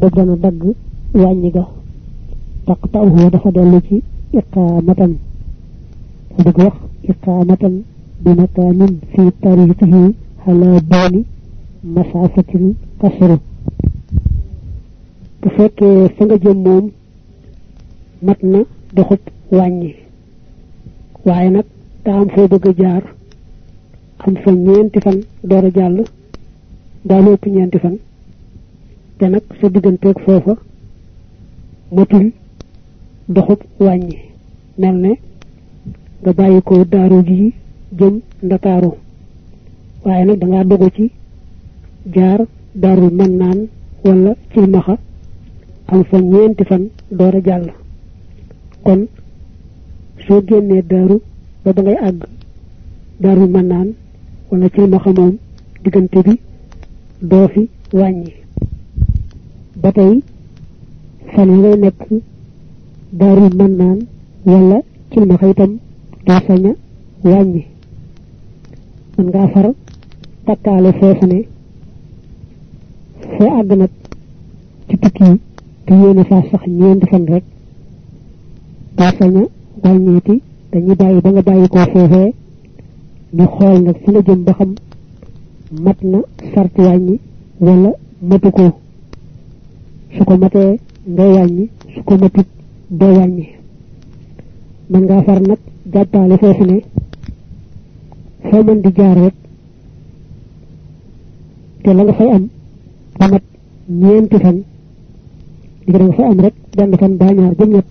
ba dana dagg wàññi ga taqtawuhu dafa dellu ci iqaamatan fa bëgg wax iqaamatan bi makaanin fi tariqihi ala dooni masaafatil kasru bu fekkee fa nga jëm moom mat na doxub wàññi waaye nag daa am foo bëgg jaar am fa ñeenti fan door a jàll daa lépp ñeenti fan. Te nag sa digganteeg foofa matul doxub wàññi. Mel ne nga bàyyi ko daaru ji jëm waaye nag da ci jaar daaru mën naan wala cilmaxa am fa ñeenti fan door a kon soo génnee daaru ba ba ngay àgg daaru mën naan wala cilmaxa moom diggante bi doo fi wàññi. Ba tey fan yi ngay nekk daaru wala cilmaxa itam doo sañ a man ngaa far takkaale foofu ne foo àgg nag ci tukki faa sax ñeenti fan rek doo sañ a wàññeeti dañuy bàyyi ba nga bàyyi koo foofee ñu xool nag fi nga jëm ba xam mat na sart wala matu ko. Su ko matee ngay wàññi su ko matut doo wàññi. Man ngaa far nag jàppaale foofu ne foo mën di jaar rek te la nga fay am ba ñeenti fan di nga fa am rek benn fan ba ñaar jëm ñett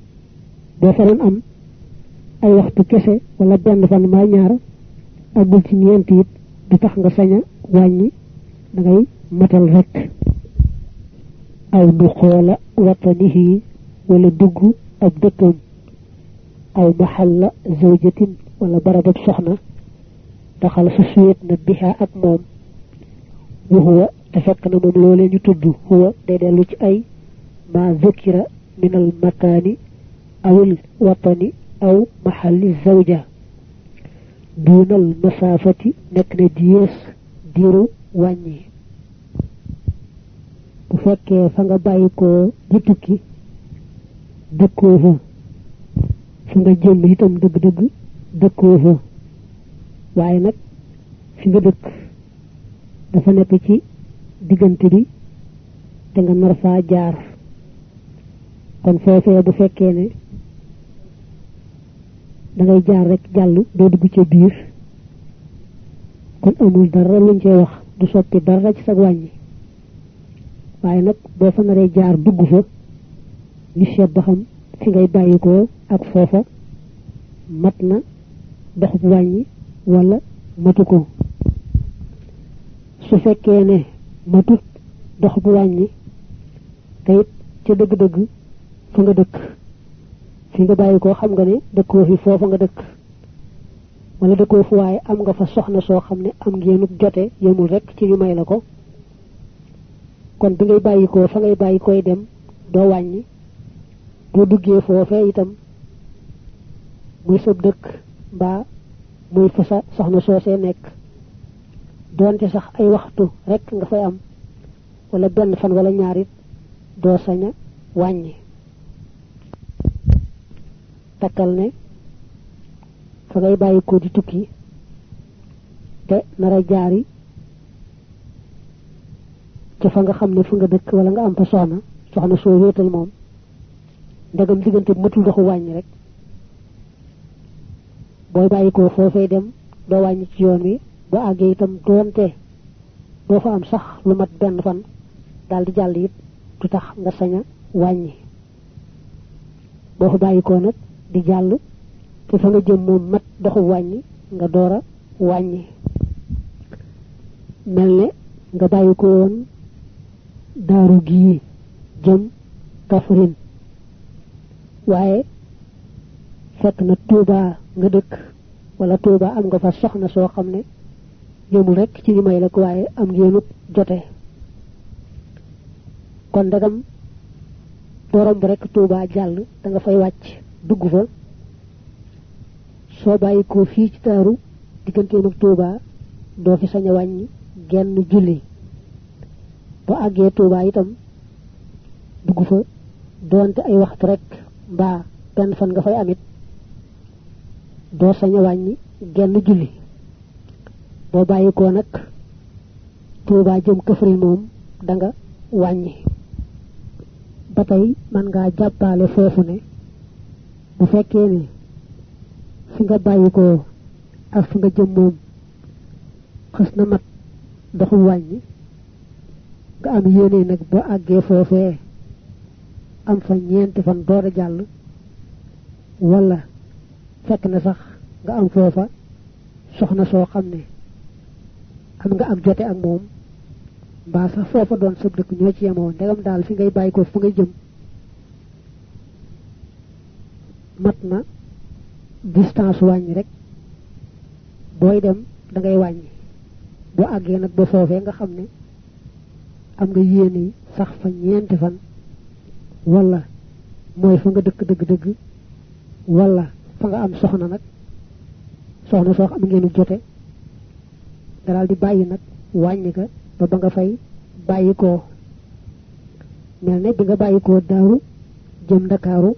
boo am ay waxtu kese wala benn fan maa ñaar agul ci ñeent it du tax nga sañ a wàññi da ngay matal rek. Aw du xoola watanihi wala dugg ab dëkkam aw maxalla zawjatin wala barabab soxna. Taxal sa suyet na biha ak moom. Wa huwa te fekk na ñu tudd huwa day dellu ci ay ma zukira min al makaani nga bàyyi ko di tukki dëkkoo fa fa nga jëm itam dëgg-dëgg dëkkoo fa waaye nag fi nga dëkk dafa nekk ci diggante bi te nga nar faa jaar kon foofee bu fekkee ne da ngay jaar rek jàll doo dugg ca biir. Kon amul dara luñ cee wax du soppi dara ci sa wàññi. Waaye nag boo fa naree jaar dugg fa ñu seet ba xam fi ngay bàyyikoo ak foofa mat na doxub wàññi wala matu ko. Su fekkee ne matut doxub wàññi te it ca dëgg-dëgg fa nga dëkk fi nga bàyyi ko xam nga ne dëkkoo fi foofa nga dëkk. Wala dëkkoo fu waaye am nga fa soxna soo xam ne am ngeenuk jote yemul rek ci ñu may la ko. Kon bi ngay bàyyi fa ngay bàyyi koy dem doo wàññi. Boo duggee foofee itam muy sab dëkk mbaa muy fa sa soxna soosee nekk. Doonte sax ay waxtu rek nga fay am. Wala benn fan wala ñaarit doo sañ a wàññi takkal ne fa ngay bàyyi ko di tukki te nara jaari ca fa nga xam ne fu nga dëkk wala nga am fa soxna soxna soo wéetal moom ndegam diggante matul doxu wàññi rek. Booy bàyyi ko foofee dem doo ci yoon wi ba àggee itam doonte doo fa am sax lu mat benn fan daal di jàll it du tax nga sañ a wàññi. Boo fa di jàll te fa nga jëm moom mat doxu wàññi nga door a wàññi. Mel ne nga bàyyi ko woon daaru gii jëm kafrin waaye fekk na tuuba nga dëkk wala tuuba am nga fa soxna soo xam ne rek ci la ko waaye am jote. Kon ndagam dorom rek tuuba jàll da nga fay wàcc dugg fa soo bàyyi ko fii ci taaru digganteem ak tuuba doo fi sañ a genn julli. Ba àggee tuuba itam dugg fa doonte ay waxtu rek mbaa benn fan nga fay amit doo sañ a wàññi genn julli. Boo bàyyi ko nag tuuba jëm këfri moom da nga wàññi. Ba tey man ngaa jàppaale foofu ne bu fekkee ne fi nga bàyyi ko ak fi nga jëm moom xës na mat doxul wàññi nga am yéene nag ba àggee foofee am fa ñeenti fan door a jàll wala fekk na sax nga am foofa soxna soo xam ne am nga ak jote ak moom mbaa sax foofa doon sëb dëkk ñoo ci yemoo ndegam daal fi ngay bàyyi ko fa ngay jëm mat na distance wàññi rek booy dem da ngay wàññi. Boo àggee nag ba foofee nga xam ne am nga yéene sax fa ñeenti fan wala mooy fa nga dëkk dëgg-dëgg wala fa nga am soxna nag soxna soo am ngeenu jote nga daal di bàyyi nag wàññi ka ba ba nga fay bàyyi koo. Mel ne bi nga daaru jëm ndakaaru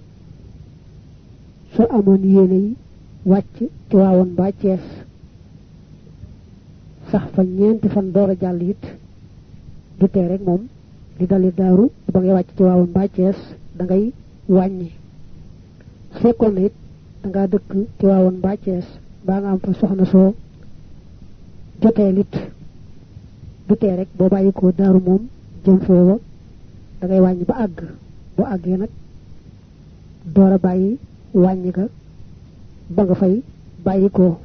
soo amoon yéene yi wàcc ci waawoon mbaa cees sax fa ñeenti fan door a jàll it du tee rek moom di dali daaru ba ngay wàcc ci waawoon mbaa cees da ngay wàññi. Fekkoon na it da ngaa dëkk ci waawoon mbaa cees baa nga am fa soxna soo jotee lit du tee rek boo bàyyi ko daaru moom jëm foofa da ngay wàññi ba àgg. Boo àggee nag door a bàyyi wàññi ga ba nga fay bàyyi ko.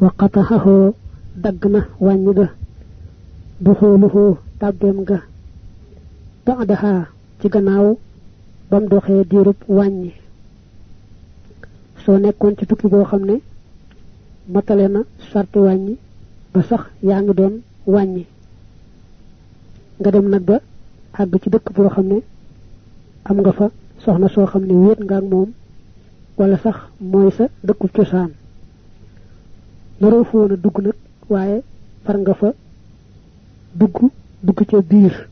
waqataxaxoo dagg na wàññi ga. bu xooluxoo tàbbeem ga. ba'daha ci gannaaw bam doxee diirub wàññi. soo nekkoon ci tukki boo xam ne matale na sarti wàññi ba sax yaa ngi doon wàññi. nga dem nag ba àgg ci dëkk boo xam am nga fa soxna soo xam ne wéet nga ak moom wala sax mooy sa dëkku cosaan. Naroo fa woon a dugg nag waaye far nga fa dugg dugg ca biir.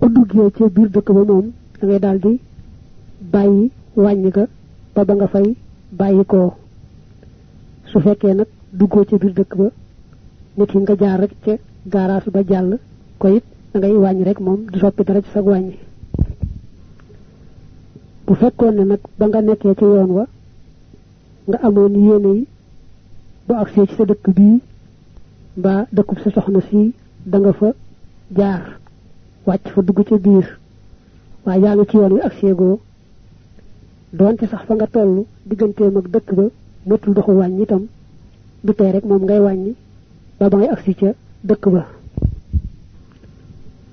Bu duggee ca biir dëkk ba moom da ngay daal di bàyyi wàññi ga ba ba nga fay bàyyi koo. Su fekkee nag duggoo ca biir dëkk ba nit ki nga jaar rek ca gaaraas ba jàll ko it da ngay wàññi rek moom du soppi dara ci sa wàññi bu fekkoon ne nag ba nga nekkee ci yoon wa nga amoon yéene yi bu agsee ci sa dëkk bii mbaa dëkkub sa soxna si da nga fa jaar wàcc fa dugg ca biir. Waaye yaa ngi ci yoon wi agsee goo doonte sax fa nga toll digganteem ak dëkk ba mëtul doxu wàññi itam du tee rek moom ngay wàññi ba ba ngay agsi ca dëkk ba.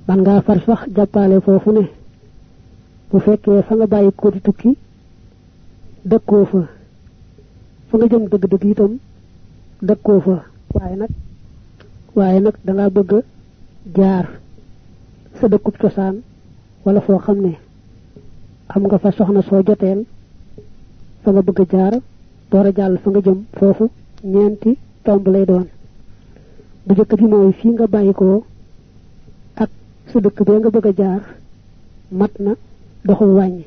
Man ngaa far sax jàppaale foofu ne bu fekkee fa nga bàyyi ko di tukki dëkkoo fa. Fa nga jëm dëgg-dëgg itam dëkkoo fa. Waaye nag waaye nag da ngaa bëgg jaar sa dëkkub cosaan wala foo xam ne am nga fa soxna soo joteel fa nga bëgg jaar door a fa nga jëm foofu ñeenti tomb lay doon. Bu jëkk bi mooy fii nga bàyyi ko ak sa dëkk bee nga bëgg jaar mat na doxul wàññi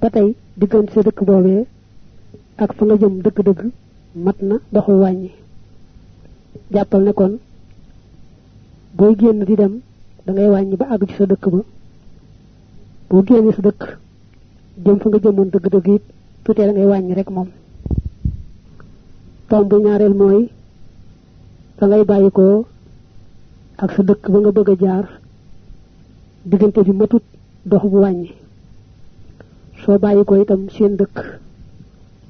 ba tey diggante sa dëkk boobee ak fa nga jëm dëgg-dëgg mat na doxul wàññi jàppal ne kon booy génn di dem da ngay wàññi ba àgg ci sa dëkk ba. Boo génnee sa dëkk jëm fa nga jëmoon dëgg-dëgg it tuutee da ngay wàññi rek moom. Tomb ñaareel mooy fa ngay bàyyi ko ak sa dëkk ba nga bëgg a jaar diggante bi matut dox bu wàññi soo bàyyi ko itam seen dëkk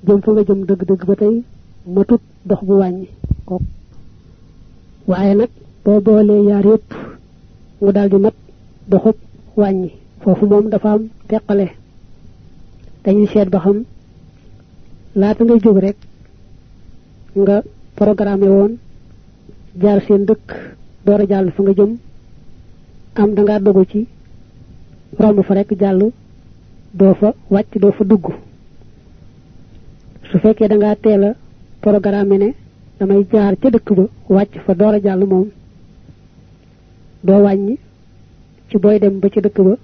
jëm fa nga jëm dëgg-dëgg ba tey matut dox bu wàññi ko waaye nag boo boolee yaar yépp mu daal di mat doxub wàññi. Foofu moom dafa am teqale. Dañuy seet ba xam laata ngay jóg rek nga programmé woon jaar seen dëkk door a jàll fa nga jëm am da ngaa dogu ci romb fa rek jàll doo fa wàcc doo fa dugg. Su fekkee da ngaa teel a programme ne damay jaar ca dëkk ba wàcc fa door a jàll moom doo wàññi ci booy dem ba ci dëkk ba.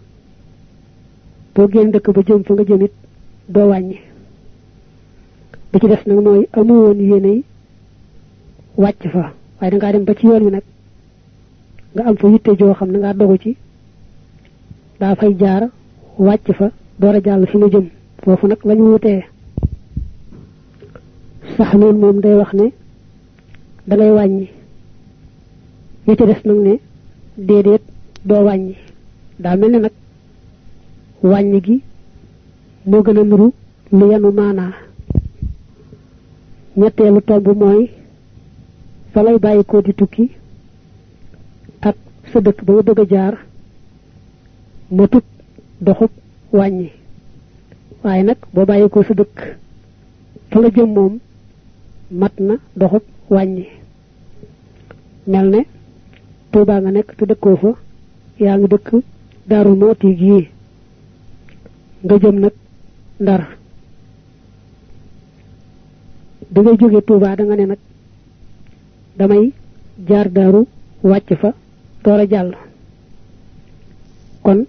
Boo génn dëkk ba jëm fa nga jëmit doo wàññi. Bi ci des nag mooy amu woon yéeney wàcc fa waaye da ngaa dem ba ci yoon wi nga am fa yitte joo xam ne ngaa dogu ci daa fay jaar wàcc fa door a jàll fi nga jëm. Foofu nag lañu wutee sax noonu moom day wax ne da ngay wàññi. Ya ci des nag ne déedéet doo wàññi. Daa mel ne nag wàññi gi moo gën a nuru lu yanu maanaa. Ñetteelu tomb mooy fa lay bàyyi ko di tukki ak sa dëkk ba nga bëgg a jaar matut doxub wàññi waaye nag boo bàyyi ko sa dëkk fa nga jëm moom mat na doxub wàññi mel ne tuubaa nga nekk te dëkkoo fa yaa ngi dëkk daaru mooti gii nga jëm nag ndar. Da ngay jóge tuubaa da nga ne nag damay jaar daaru wàcc fa door a kon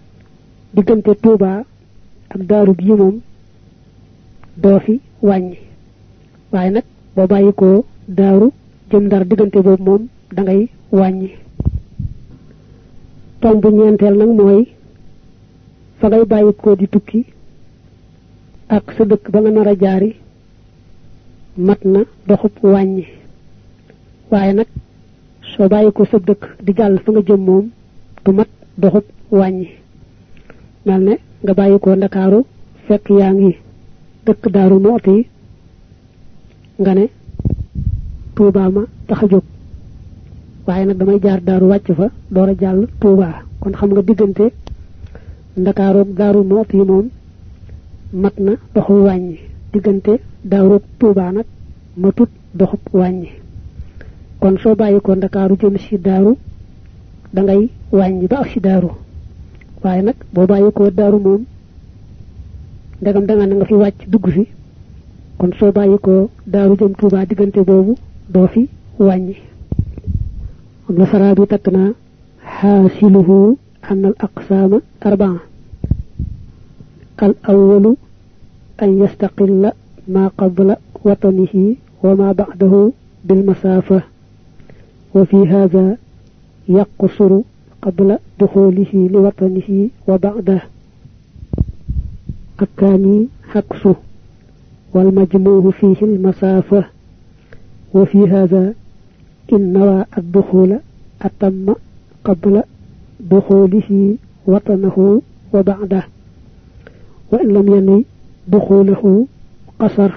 diggante tuubaa ak daaru gii moom doo fi wàññi. Waaye nag boo bàyyi ko daaru jëm ndar diggante boobu moom da ngay wàññi. Tomb ñeenteel nag mooy fa ngay bàyyi ko di tukki ak sa dëkk ba nga nar jaari mat na doxub wàññi. Waaye nag soo bàyyi ko sa dëkk di jàll fa nga jëm moom du mat wàññi mel ne nga bàyyi ko ndakaaru fekk yaa ngi dëkk daaru mooti nga ne tuubaa ma tax a jóg. Waaye nag damay jaar daaru wàcc fa door a jàll kon xam nga diggante ndakaaroog daaru mooti moom mat na doxub wàññi. Diggante daaru tuubaa nag matut doxub wàññi. Kon soo bàyyi ko ndakaaru jëm si daaru da ngay wàññi ba ak si daaru waaye nag boo bàyyi ko daaru moom ndegam danga na nga fi wàcc dugg fi kon soo bàyyi ko daaru jëm tuubaa diggante boobu doo fi wàññi am na saraa bi takk naa xaasiluhu an al aqsaama arbaa al awalu an yastaqilla ma qabla watanihi wa ma ba'dahu بالمسافة وفي هذا يقصر قبل دخوله لوطنه وبعده الثاني حكسه والمجموع فيه المسافة وفي هذا إن نوى الدخول أتم قبل دخوله وطنه وبعده. وإن لم ينوي دخوله قصر.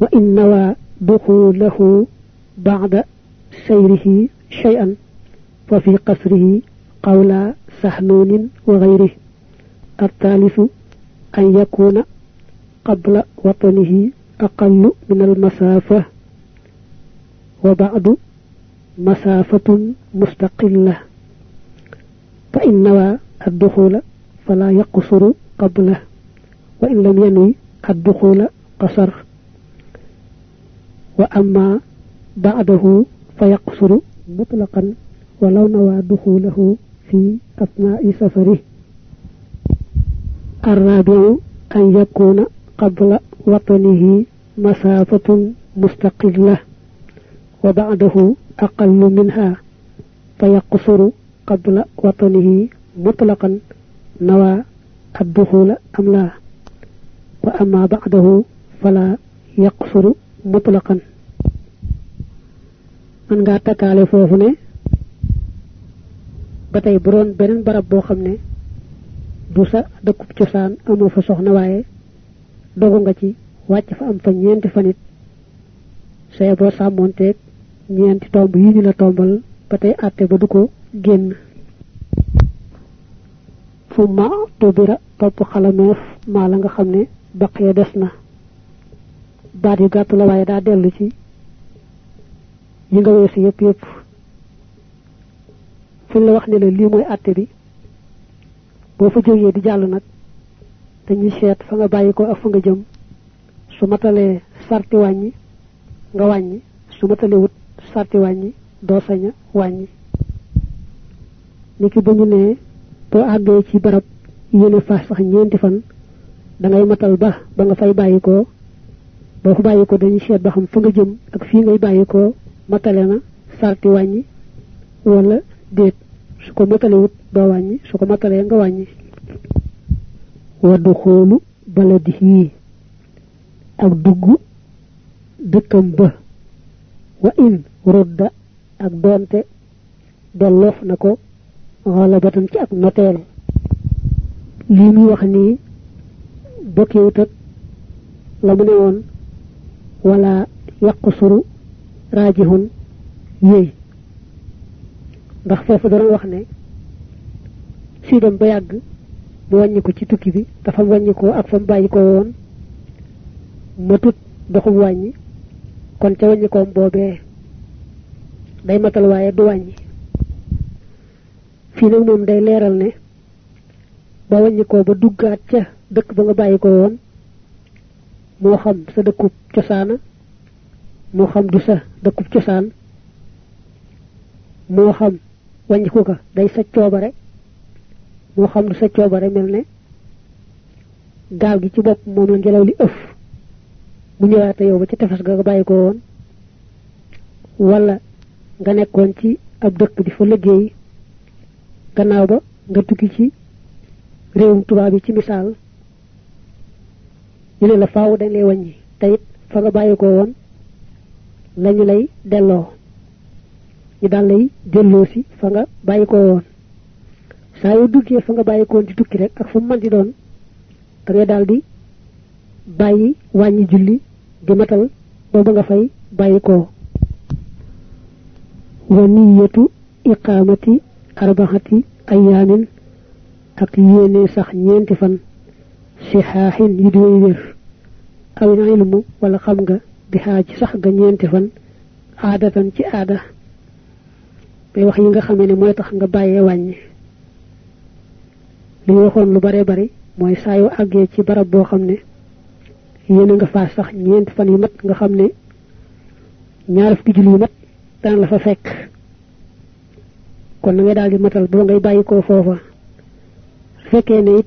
وإن نوى دخوله بعد سيره شيئا. ففي قصره قول سحنون وغيره الثالث أن يكون قبل وطنه أقل من المسافة وبعد مسافة مستقلة. فإن نوى الدخول فلا يقصر قبله وإن لم ينوي الدخول قصر. وأما بعده فيقصر مطلقا. ولو نوى دخوله في أثناء سفره. الرابع أن يكون قبل وطنه مسافة مستقلة وبعده أقل منها فيقصر قبل وطنه مطلقا نوى الدخول أم لا. وأما بعده فلا يقصر man nga takale fofu ne ba tey bu doon beneen barab boo xam ne du sa dëkkub cosaan amoo fa soxna waaye dogu nga ci wàcc fa am fa ñeenti fanit say boo sàmmoonteeg ñeenti tomb yi ñu la tombal ba tey àtte ba du ko génn. Fumma tubira topp xalameef maa la nga xam ne baqee des na. La waaye daa dellu ci yi nga weesu yépp yépp fuñ la wax ne la lii mooy àtte bi boo fa jógee di jàll nag dañuy seet fa nga bàyyi ak fa nga jëm. Su matalee sarti wàññi nga wàññi. Su matalewut sarti wàññi doo saña wàññi. Niki bu ñu nee boo àggee ci barab yéene fa sax ñeenti fan da ngay matal ba ba nga fay bàyyi ko. Boo fa bàyyi ko ba xam fa nga jëm ak fii ngay bàyyi ko matale na sarti wàññi wala déet su ko matalewut doo wàññi su ko matalee nga wàññi waddu xoolu baladihi ak dugg dëkkam ba wa in rudda ak doonte delloof na ko ci ak wax ak la mu wala yaqsuru raajihun yéy ndax foofu dana wax ne si dem ba yàgg mu wàññi ko ci tukki bi dafa wàññi ko ak fa mu bàyyi ko woon matut doxum wàññi kon ca wàññi koom boobee day matal waaye du wàññi. Fii nag moom day leeral ne ba wàññi ko ba duggaat ca dëkk ba nga bàyyi ko woon moo xam sa dëkkub cosaana moo xam du sa dëkkub cosaan moo xam wàññiku ka day sa coobare. moo xam du sa coobare mel ne gaal gi ci bopp moom la ngelaw li ëf mu ñëwaate yow ba ci ga bàyyi wala nga nekkoon ci ab dëkk di fa liggéey. gannaaw ba nga tukki ci réewum tubaab yi ci misaal. ñu ne la faaw dañ lay wàññi. te it fa nga bàyyi ko lañu lay delloo ñu daal lay si fa nga bàyyi ko woon. Saa yoo duggee fa nga bàyyi ko woon di tukki rek ak fu mën di doon da ngay daal di bàyyi wàññi julli di matal booba nga fay bàyyi ko. Wa niyatu iqamati arbaxati ayaamin ak yéene sax ñeenti fan si xaaxin yi di way wér. Aw ilmu wala xam nga bi sax ga ñeenti fan aadatan ci aada bay wax yi nga xamee ne mooy tax nga bàyyee wàññi. Li ñu waxoon lu bare bari mooy saa yu àggee ci barab boo xam ne yéene nga faa sax ñeenti fan yu mat nga xam ne ñaar mat la fa fekk. Kon na ngay daal di matal ba ngay bàyyi ko foofa. Su fekkee ne it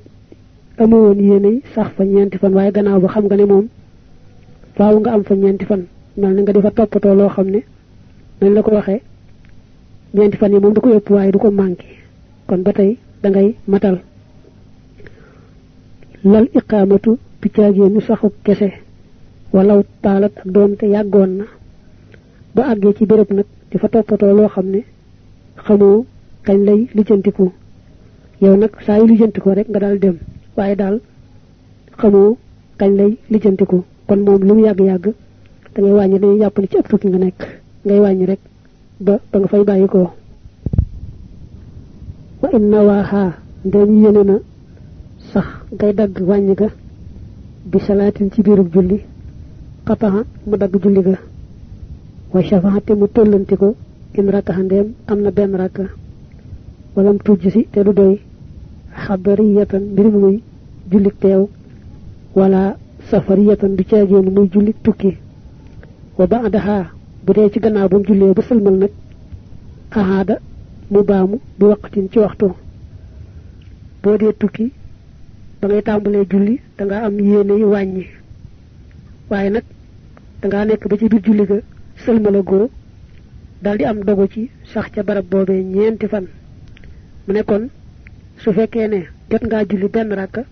amu woon yéene sax fa ñeenti fan waaye gannaaw ba xam nga ne moom faaw nga am fa ñeenti fan. Mel nga di fa toppatoo loo xam ne nañ la ko waxee ñeenti fan yi moom du ko ëpp waaye du kon ba tey da ngay matal. Lal iqaamatu piccaageenu saxu kese. Walaw taalat ak doonte yàggoon na. Ba àggee ci béréb nag di fa toppatoo loo xam ne kañ lay lijjantiku. Yow nag saa yu rek nga daal dem. Waaye daal xamoo kañ lay lijjantiku. Kon moom lu mu yàgg-yàgg da ngay wàññi dañuy jàpp ne ci ab tukki nga nekk. Ngay rek ba ba nga fay bàyyi ko. Wa inna waaxaa ndem yéene na sax ngay dagg wàññi ga bi salaatin ci julli xataxa mu dagg julli ga. Wa shafaate mu tollanti ko in rakka ndeem am na benn rakka. Walam tujj si te du doy. Xadariyatan mbir mu muy jullik teew wala safariyatan du caagéenu muy jullik tukki. Wa baadaha bu dee ci gannaaw ba mu jullee ba sëlmal nag ahaada mu baamu bi waqtin ci waxtu boo dee tukki ba ngay tàmbalee julli da nga am yéene yi wàññi. Waaye nag da ngaa nekk ba ci biir julli ga sëlmala goo daal di am dogu ci sax ca barab boobee ñeenti fan. Mu nekkoon su fekkee ne jot ngaa julli benn rakka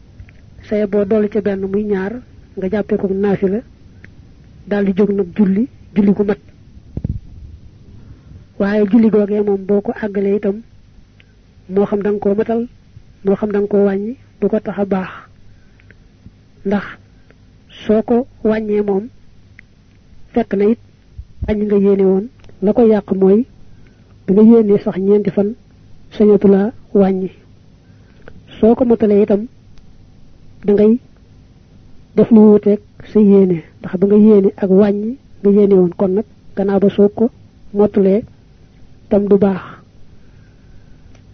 saye boo dolli ca benn muy ñaar nga jàppee ko naafila daal di jóg nag julli julli gu mat waaye julli googee moom boo ko àggalee itam moo xam dang koo matal moo xam dang koo wàññi du ko tax a baax. Ndax soo ko wàññee moom fekk na it wàññi nga yéene woon. La ko yàq mooy bi nga yéenee sax ñeenti fan sañatu la wàññi. Soo ko matalee itam da ngay def lu wuuteeg sa yéene. Ndax ba nga yéene ak wàññi nga yéene woon. Kon nag gannaaw ba soo ko tam du baax.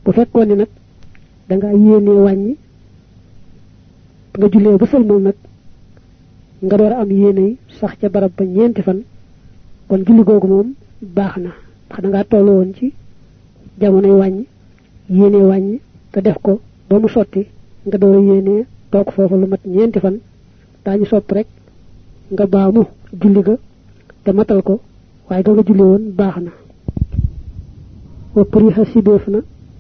Bu fekkoon ne nag da nga yéene wàññi nga jullee ba sëlmal nag nga door am yéene sax ca barab ba ñeenti fan kon julli googu moom baax na. Ndax da ngaa toll woon ci jamonoy wàññi yéene wàññi te def ko ba mu sotti nga door a yéene toog foofu lu mat ñeenti fan daañu sopp rek nga baamu julli ga te matal ko waaye ga nga julli woon baax na wa puriha sibeef na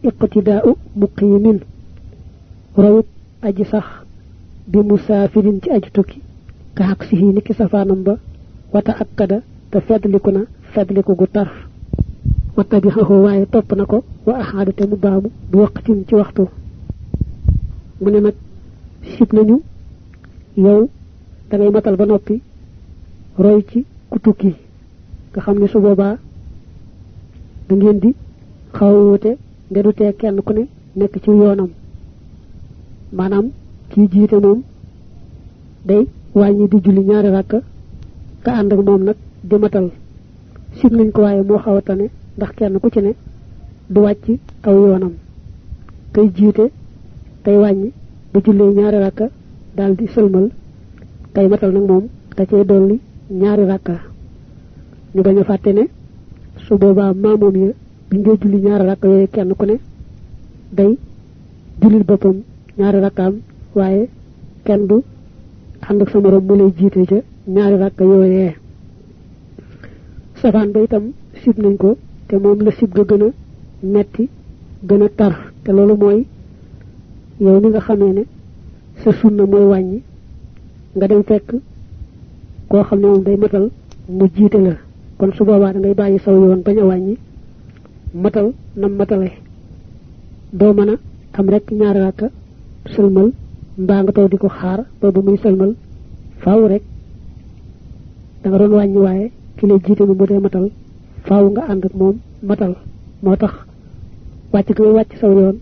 iqtidaa'u muqimin. Rawut aji sax bi musaafirin ci aji tukki. Ka xaq si niki safaanam ba wata akkada te fedliku na fedliku gu tar wa tabihahu waaye topp na ko wa axaada te mu baamu bi waqtin ci waxtu. Mu ne nag nañu yow da ngay matal ba roy ci su da ngeen di xaw wute ndedu tee kenn ku ne nekk ci yoonam. Maanaam kii jiite moom day wàññi di julli ñaari rakka ka ànd ak moom nag di matal. Sib nañ ko waaye moo xaw a tane ndax kenn ku ci ne du wàcc aw yoonam. Kay jiite wàññi jullee ñaari rakka daal di sëlmal kay matal nag moom da cay dolli ñaari rakka. Ñu bañ a fàtte ne su boobaa maamoom ya biñ dee julli ñaari rakka yooyu kenn ku ne day jullil boppam ñaari rakkaam waaye kenn du ànd ak sa morom mu lay jiite ca ñaari rakka yooyee. Safaan ba itam sib nañ ko te moom la sib ga gën a metti gën a tar. Te loolu mooy yow mi nga xamee ne sa sunna mooy wàññi nga dem fekk koo xam ne moom day matal mu jiite la. Kon su boobaa da ngay bàyyi saw yoon bañ a wàññi matal nam matale. Doo mën a am rek ñaari rakka sëlmal mbaa nga taw di ko xaar ba bu muy sëlmal faaw rek da nga doon waaye ki lay jiite mu dee matal faaw nga ànd ak moom matal. Moo tax wàcc ga wàcc saw yoon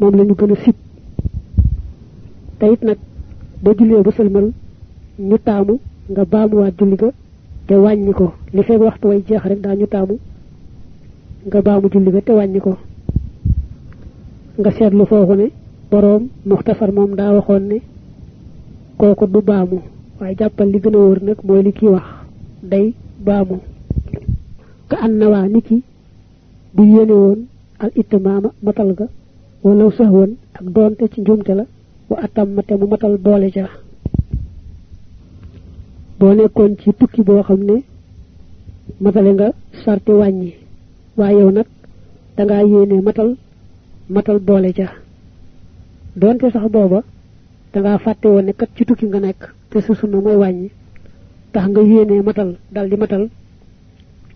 moom la ñu gën a sib. Te it nag ba jullee ba sëlmal ñu taamu nga baamuwaat julli ga te wàññi ko. Li fekk waxtu way jeex rek daa ñu taamu nga baamu julli ga te wàññi ko. nga seetlu foofu ne boroom muxtasar moom daa waxoon ne kooku du baamu. waaye jàppal li gën a wóor nag mooy li kii wax. day baamu. ka an na waa niki bu yéene al ittimaama matal ga walaw sax woon ak doonte ci njumte la wa atam mate mu matal boole ja. boo nekkoon ci tukki boo xam ne matale nga sarti wàññi waaye yow nag dangaa yéene matal matal boole ja doonte sax booba dangaa fàtte woon ne kat ci tukki nga nekk te sa sunna mooy wàññi tax nga yéene matal dal di matal.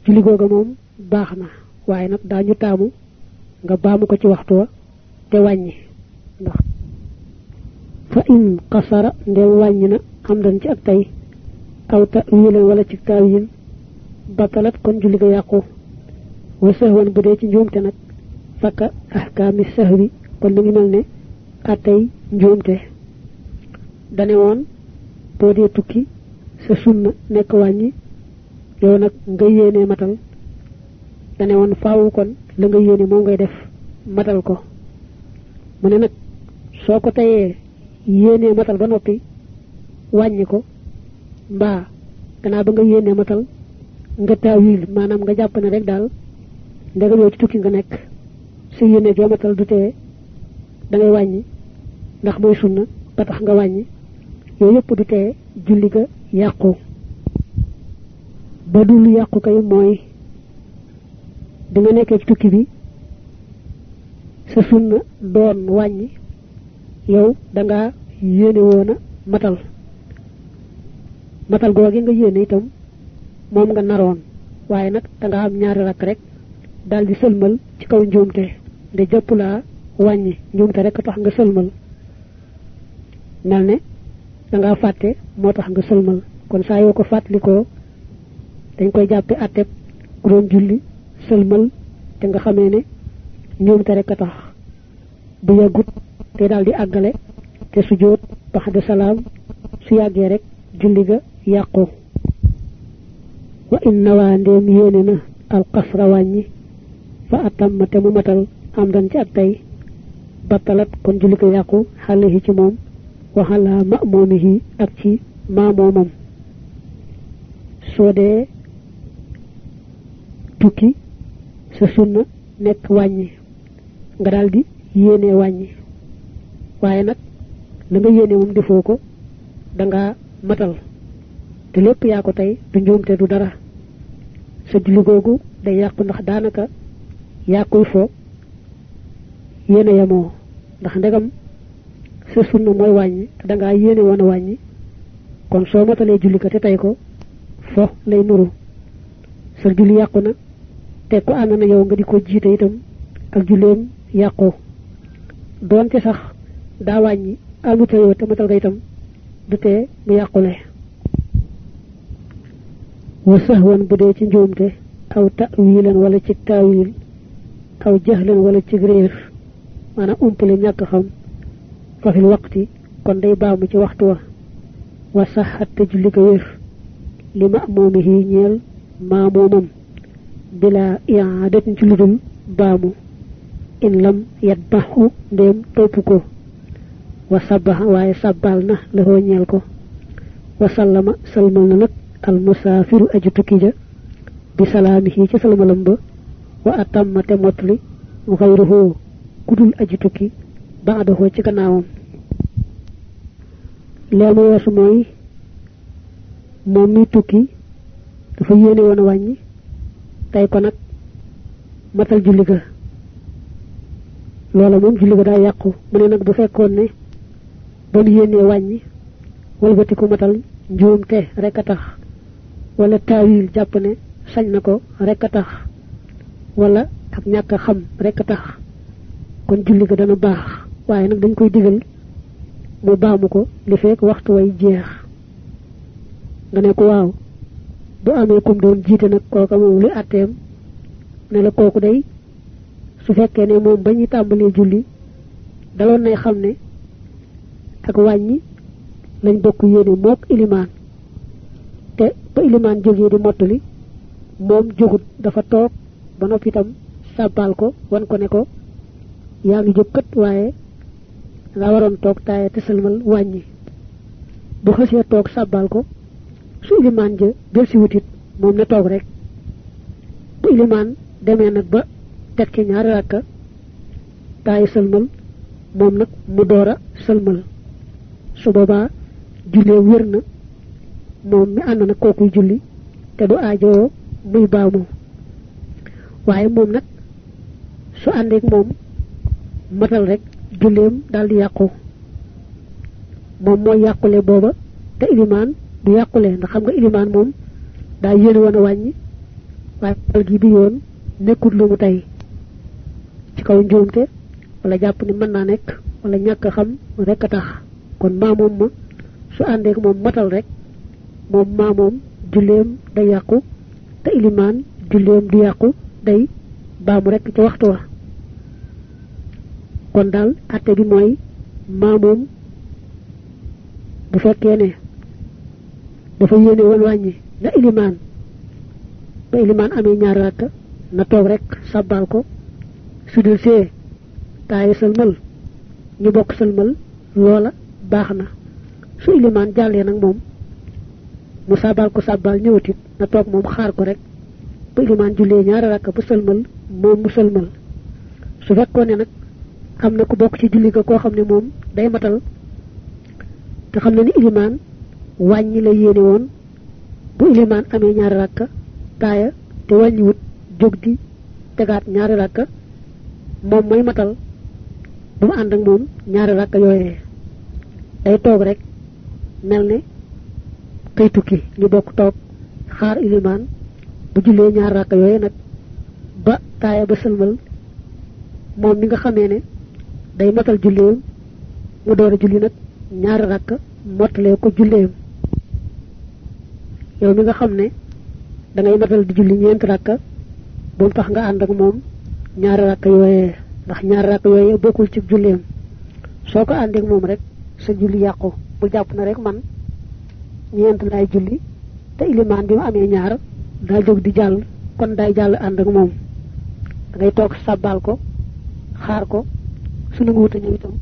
Julli googa moom baax na waaye nag daañu taamu nga baamu ko ci waxtu wa te wàññi. Ndax fa in qasara ndem wàññi na am dan ci ak tey aw ta'wilan wala ci tawil batalat kon julli ga yàqu wa sahwan bu dee ci njuumte nag fakka ahkaami sahwi kon li ngi mel ne attey njuumte. Dane woon boo dee tukki sa sunna nekk wàññi yow nag nga yéene matal. Dane woon faawu kon la nga yéene moom ngay def matal ko. Mu ne nag soo ko tayee yéene matal ba noppi wàññi ko mbaa gannaaw ba nga yéene matal nga taawil maanaam nga jàpp ne rek daal ndegam yow ci tukki nga nekk. Sa yéene joo matal du tee da ngay wàññi. Ndax mooy sunna ba tax nga wàññi. Yooyu yëpp du tee julli ga yàqu. Ba dul yàqu kay mooy di nga nekkee ci tukki bi sa sunna doon wàññi yow danga yéene woon a matal. Matal googi nga yéene itam moom nga naroon. Waaye nag danga am ñaari rakk rek daal di sëlmal ci kaw njuumte. De jëpp laa wàññi. Njuumte rek tax nga sëlmal. Mel da nga tax nga sëlmal. Kon saa yoo ko dañ koy jàppe atteb ku doon julli sëlmal te nga xamee ne njuumte rek tax. Bu yàggut te daal di àggale te sujjóot bax de salaam su yàggee rek julli ga wa in nawaa ndéem yéene na al qasra wàññi fa atam te mu matal am dan ci ak tey. Batalat kon julli ko yàqu xale ci moom waxala ma'mumihi ak ci maamoomam. Soo dee tukki sa sunna nekk wàññi. Nga daal di yéene wàññi. Waaye nag la nga yéene moom defoo ko da nga matal. Te lépp yaa ko tey du njuumte du dara. Sa julli googu day ndax daanaka koy fo yéene yamoo ndax ndegam sa sunna mooy wàññi te da ngaa yéene woon a wàññi kon soo matalee julli ko te ko fo lay nuru sa julli yàqu na te ku ànd na yow nga di ko itam ak julleem yàqu doonte sax daa wàññi amuta yow te matal nga itam du tee mu yàqule. wa sahwan bu ci aw ta'wilan wala ci taawil aw jahlan wala ci réer maanaam umpale ñàkk xam. Fil waqti kon day baamu ci waxtu wa. Wa saxat te julli ko wér. Li ma'mumihi ñeel maamoomam bila i'adatin ci ludul baamu. In lam yatbahu ndéem topp ko. Wa sabaha waaye sabbal na la hoo ñeel ko. Wa sallama salmal na nag al musaafiru aju bi salaamihi ci salmalam ba wa atamma te motli xayruhu kudul aju tukki baadahoo ci gannaawam. Lee mu weesu mooy moom mi tukki dafa yéene woon wàññi tey ko nag matal julli ga. Loola moom julli ga daa yàqu. Mu ne nag bu fekkoon ne ba mu yéenee matal wala ne sañ wala ak ñàkk xam rek tax. kon julli ga dana baax. waaye nag dañ koy digal mu baamu ko li fekk waxtu way jeex. nga ne ko waaw. bu amee kum doon jiite nag kooka moom li atteem ne la kooku day su fekkee ne moom ba ñu tàmbalee julli daloon nay xam ne ak wàññi lañ bokk yéene mook ilimaan. te ba ilimaan jógee di mottali moom jógut dafa toog ba noppi itam sàbbaal ko wan ko ne ko yaa ngi jóg kët waaye nga waroon toog taaye te sëlmal wàññi. Bu xësee toog sàbbaal ko su ilimaan ja del si wutit moom na toog rek. Bu ilimaan demee nag ba teg ci ñaari rakka taaye sëlmal moom nag mu door a su boobaa jullee wér na mi ànd na julli te du aajoo muy baamu waaye moom nag su àndeek moom matal rek julleem daal di yàqu. Moom mooy yàqule booba te ilimaan du yàqule ndax xam nga ilimaan moom daa yéene woon a wàññi waaye matal gi bi yoon nekkut lu mu tey. Ci kaw njuumte wala jàpp ni mën naa nekk wala ñàkk xam rek tax. Kon maa moom ma su àndeek moom matal rek moom maa moom julleem day yàqu te ilimaan julleem du yàqu day baamu rek ci waxtu wa. Kon daal atte bi mooy maa moom bu fekkee ne dafa yéene woon wàññi na ilimaan ba ilimaan amee ñaar rakk na toog rek sàbbaal ko su dul see taaye sëlmal ñu bokk sëlmal loola baax na. Su ilimaan jàllee nag moom mu sàbbaal ko ñëwatit na toog moom xaar ko rek ba ilimaan jullee ñaari rakk ba sëlmal moom mu sëlmal. Su fekkoon ne nag am na ku bokk ci julli ga koo xam ne day matal te xam na ni ilimaan wàññi la yéene woon. Bu ilimaan amee ñaari rakka taaya te wàññiwut jóg di tegaat ñaari rakka moom mooy matal. Bu ànd ak moom ñaari rakka yooyee. Day toog rek mel ne kay tukki ñu bokk toog xaar ilimaan bu jullee ñaari rakka yooyee nag ba taaya ba sëlmal moom mi nga xamee ne day matal julleem mu door a julli nag ñaari rakk mottalee ko julleem. Yow mi nga xam ne da ngay matal di julli ñeent rakka bu tax nga ànd ak moom ñaari rakk yooyee ndax ñaari rakk yooyee bokkul ci julleem. Soo ko àndeeg moom rek sa julli yàqu. Bu jàpp na rek man ñeent laay julli te ilimaan bi mu amee ñaar daa jóg di jàll kon day jàll ànd ak moom. Da ngay toog sabbal ko xaar ko ñëw itam